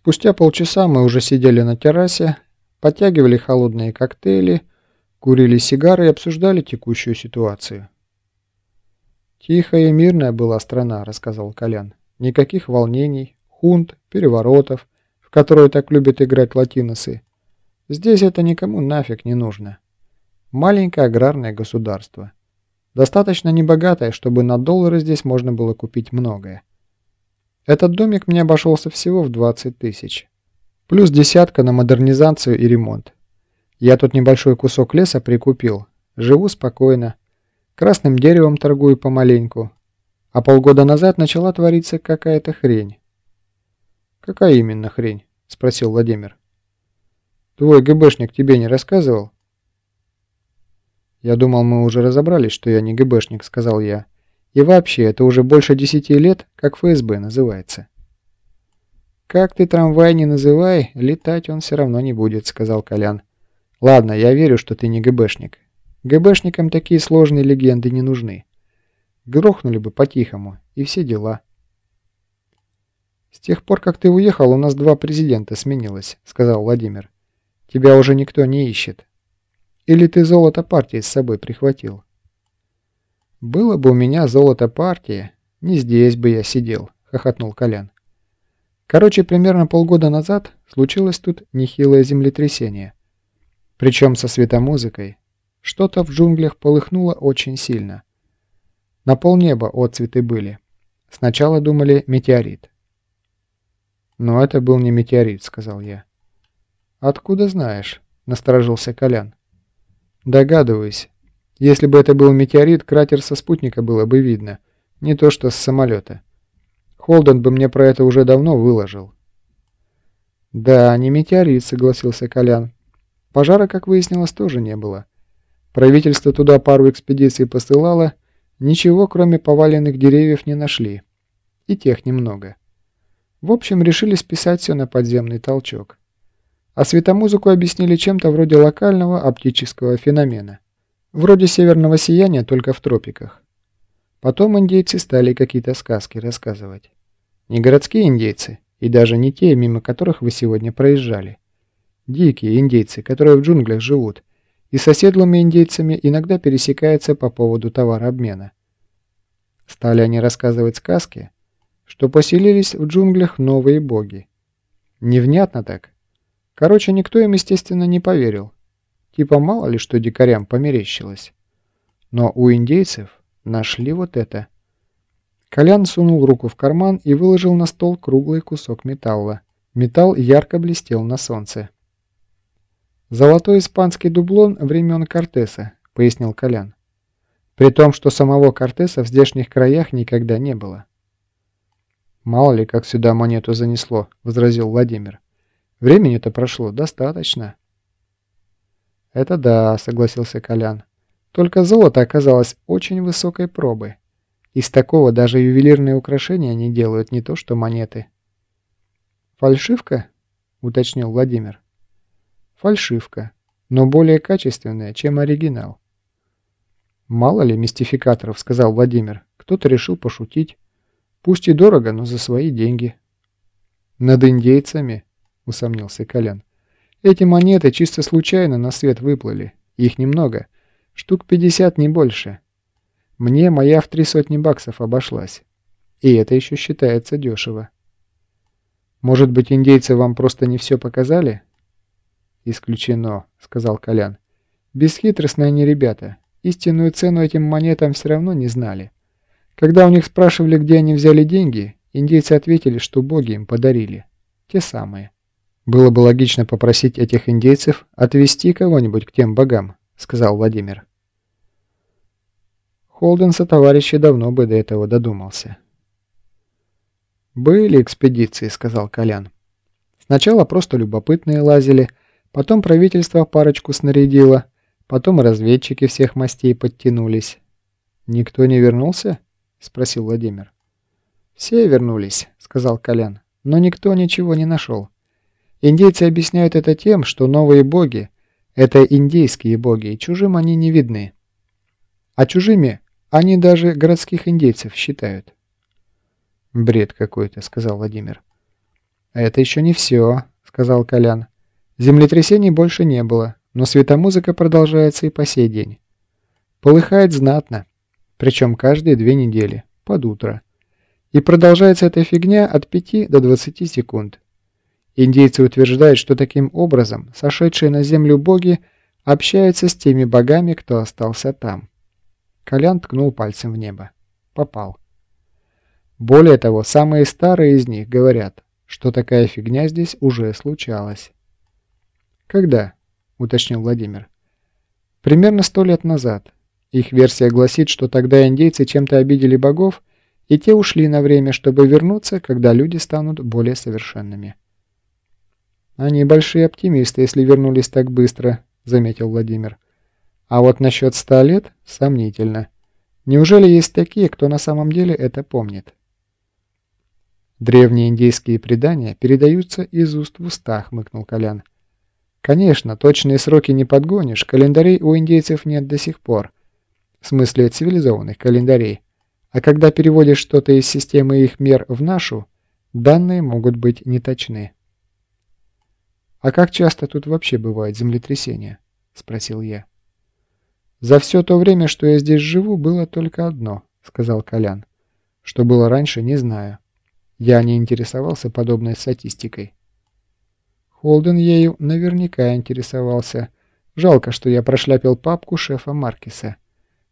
Спустя полчаса мы уже сидели на террасе, подтягивали холодные коктейли, курили сигары и обсуждали текущую ситуацию. «Тихая и мирная была страна», — рассказал Колян. «Никаких волнений, хунт, переворотов, в которые так любят играть латиносы. Здесь это никому нафиг не нужно. Маленькое аграрное государство. Достаточно небогатое, чтобы на доллары здесь можно было купить многое. Этот домик мне обошелся всего в 20 тысяч. Плюс десятка на модернизацию и ремонт. Я тут небольшой кусок леса прикупил. Живу спокойно. Красным деревом торгую помаленьку. А полгода назад начала твориться какая-то хрень. «Какая именно хрень?» – спросил Владимир. «Твой ГБшник тебе не рассказывал?» «Я думал, мы уже разобрались, что я не ГБшник», – сказал я. «И вообще, это уже больше десяти лет, как ФСБ называется». «Как ты трамвай не называй, летать он все равно не будет», – сказал Колян. «Ладно, я верю, что ты не ГБшник. ГБшникам такие сложные легенды не нужны. Грохнули бы по-тихому, и все дела. «С тех пор, как ты уехал, у нас два президента сменилось», — сказал Владимир. «Тебя уже никто не ищет. Или ты золото партии с собой прихватил?» «Было бы у меня золото партии, не здесь бы я сидел», — хохотнул Колян. «Короче, примерно полгода назад случилось тут нехилое землетрясение. Причем со светомузыкой, что-то в джунглях полыхнуло очень сильно. На полнеба отцветы были. Сначала думали метеорит. «Но это был не метеорит», — сказал я. «Откуда знаешь?» — насторожился Колян. «Догадываюсь. Если бы это был метеорит, кратер со спутника было бы видно. Не то что с самолета. Холден бы мне про это уже давно выложил». «Да, не метеорит», — согласился Колян. «Пожара, как выяснилось, тоже не было. Правительство туда пару экспедиций посылало, ничего кроме поваленных деревьев не нашли. И тех немного. В общем, решили списать все на подземный толчок. А светомузыку объяснили чем-то вроде локального оптического феномена. Вроде северного сияния, только в тропиках. Потом индейцы стали какие-то сказки рассказывать. Не городские индейцы, и даже не те, мимо которых вы сегодня проезжали. Дикие индейцы, которые в джунглях живут, и с оседлыми индейцами иногда пересекается по поводу товарообмена. Стали они рассказывать сказки, что поселились в джунглях новые боги. Невнятно так. Короче, никто им, естественно, не поверил. Типа мало ли что дикарям померещилось. Но у индейцев нашли вот это. Колян сунул руку в карман и выложил на стол круглый кусок металла. Металл ярко блестел на солнце. «Золотой испанский дублон времен Кортеса», — пояснил Колян. «При том, что самого Кортеса в здешних краях никогда не было». «Мало ли, как сюда монету занесло», — возразил Владимир. «Времени-то прошло достаточно». «Это да», — согласился Колян. «Только золото оказалось очень высокой пробы. Из такого даже ювелирные украшения не делают, не то что монеты». «Фальшивка?» — уточнил Владимир. Фальшивка, но более качественная, чем оригинал. «Мало ли мистификаторов», — сказал Владимир. «Кто-то решил пошутить. Пусть и дорого, но за свои деньги». «Над индейцами?» — усомнился Колян. «Эти монеты чисто случайно на свет выплыли. Их немного. Штук 50, не больше. Мне моя в три сотни баксов обошлась. И это еще считается дешево. Может быть, индейцы вам просто не все показали?» «Исключено», — сказал Колян. «Бесхитростные они ребята. Истинную цену этим монетам все равно не знали. Когда у них спрашивали, где они взяли деньги, индейцы ответили, что боги им подарили. Те самые». «Было бы логично попросить этих индейцев отвезти кого-нибудь к тем богам», — сказал Владимир. Холден со товарищи давно бы до этого додумался. «Были экспедиции», — сказал Колян. «Сначала просто любопытные лазили, Потом правительство парочку снарядило, потом разведчики всех мастей подтянулись. «Никто не вернулся?» – спросил Владимир. «Все вернулись», – сказал Колян, – «но никто ничего не нашел. Индейцы объясняют это тем, что новые боги – это индейские боги, и чужим они не видны. А чужими они даже городских индейцев считают». «Бред какой-то», – сказал Владимир. «Это еще не все», — сказал Колян. «Землетрясений больше не было, но светомузыка продолжается и по сей день. Полыхает знатно, причем каждые две недели, под утро. И продолжается эта фигня от 5 до 20 секунд. Индейцы утверждают, что таким образом сошедшие на землю боги общаются с теми богами, кто остался там. Колян ткнул пальцем в небо. Попал. Более того, самые старые из них говорят, что такая фигня здесь уже случалась. «Когда?» – уточнил Владимир. «Примерно сто лет назад. Их версия гласит, что тогда индейцы чем-то обидели богов, и те ушли на время, чтобы вернуться, когда люди станут более совершенными». «Они большие оптимисты, если вернулись так быстро», – заметил Владимир. «А вот насчет ста лет – сомнительно. Неужели есть такие, кто на самом деле это помнит?» «Древние индейские предания передаются из уст в уста», — хмыкнул Колян. «Конечно, точные сроки не подгонишь, календарей у индейцев нет до сих пор. В смысле цивилизованных календарей. А когда переводишь что-то из системы их мер в нашу, данные могут быть неточны». «А как часто тут вообще бывают землетрясения?» — спросил я. «За все то время, что я здесь живу, было только одно», — сказал Колян. «Что было раньше, не знаю». Я не интересовался подобной статистикой. Холден ею наверняка интересовался. Жалко, что я прошляпил папку шефа Маркиса.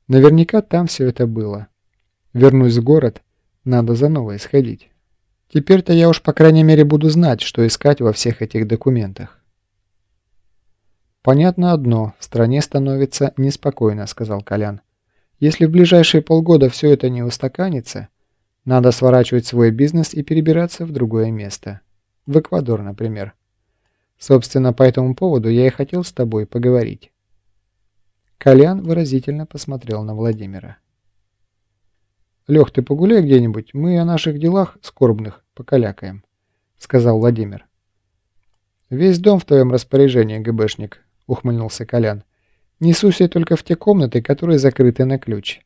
Наверняка там все это было. Вернусь в город, надо за новое сходить. Теперь-то я уж по крайней мере буду знать, что искать во всех этих документах. «Понятно одно, в стране становится неспокойно», — сказал Колян. «Если в ближайшие полгода все это не устаканится, надо сворачивать свой бизнес и перебираться в другое место. В Эквадор, например. Собственно, по этому поводу я и хотел с тобой поговорить. Колян выразительно посмотрел на Владимира. «Лех, ты погуляй где-нибудь, мы о наших делах скорбных покалякаем», — сказал Владимир. «Весь дом в твоем распоряжении, ГБшник», — ухмыльнулся Колян. «Не суйся только в те комнаты, которые закрыты на ключ.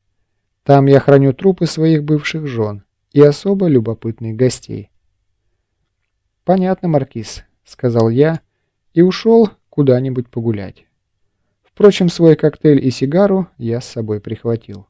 Там я храню трупы своих бывших жен и особо любопытных гостей. «Понятно, Маркиз», — сказал я и ушел куда-нибудь погулять. Впрочем, свой коктейль и сигару я с собой прихватил.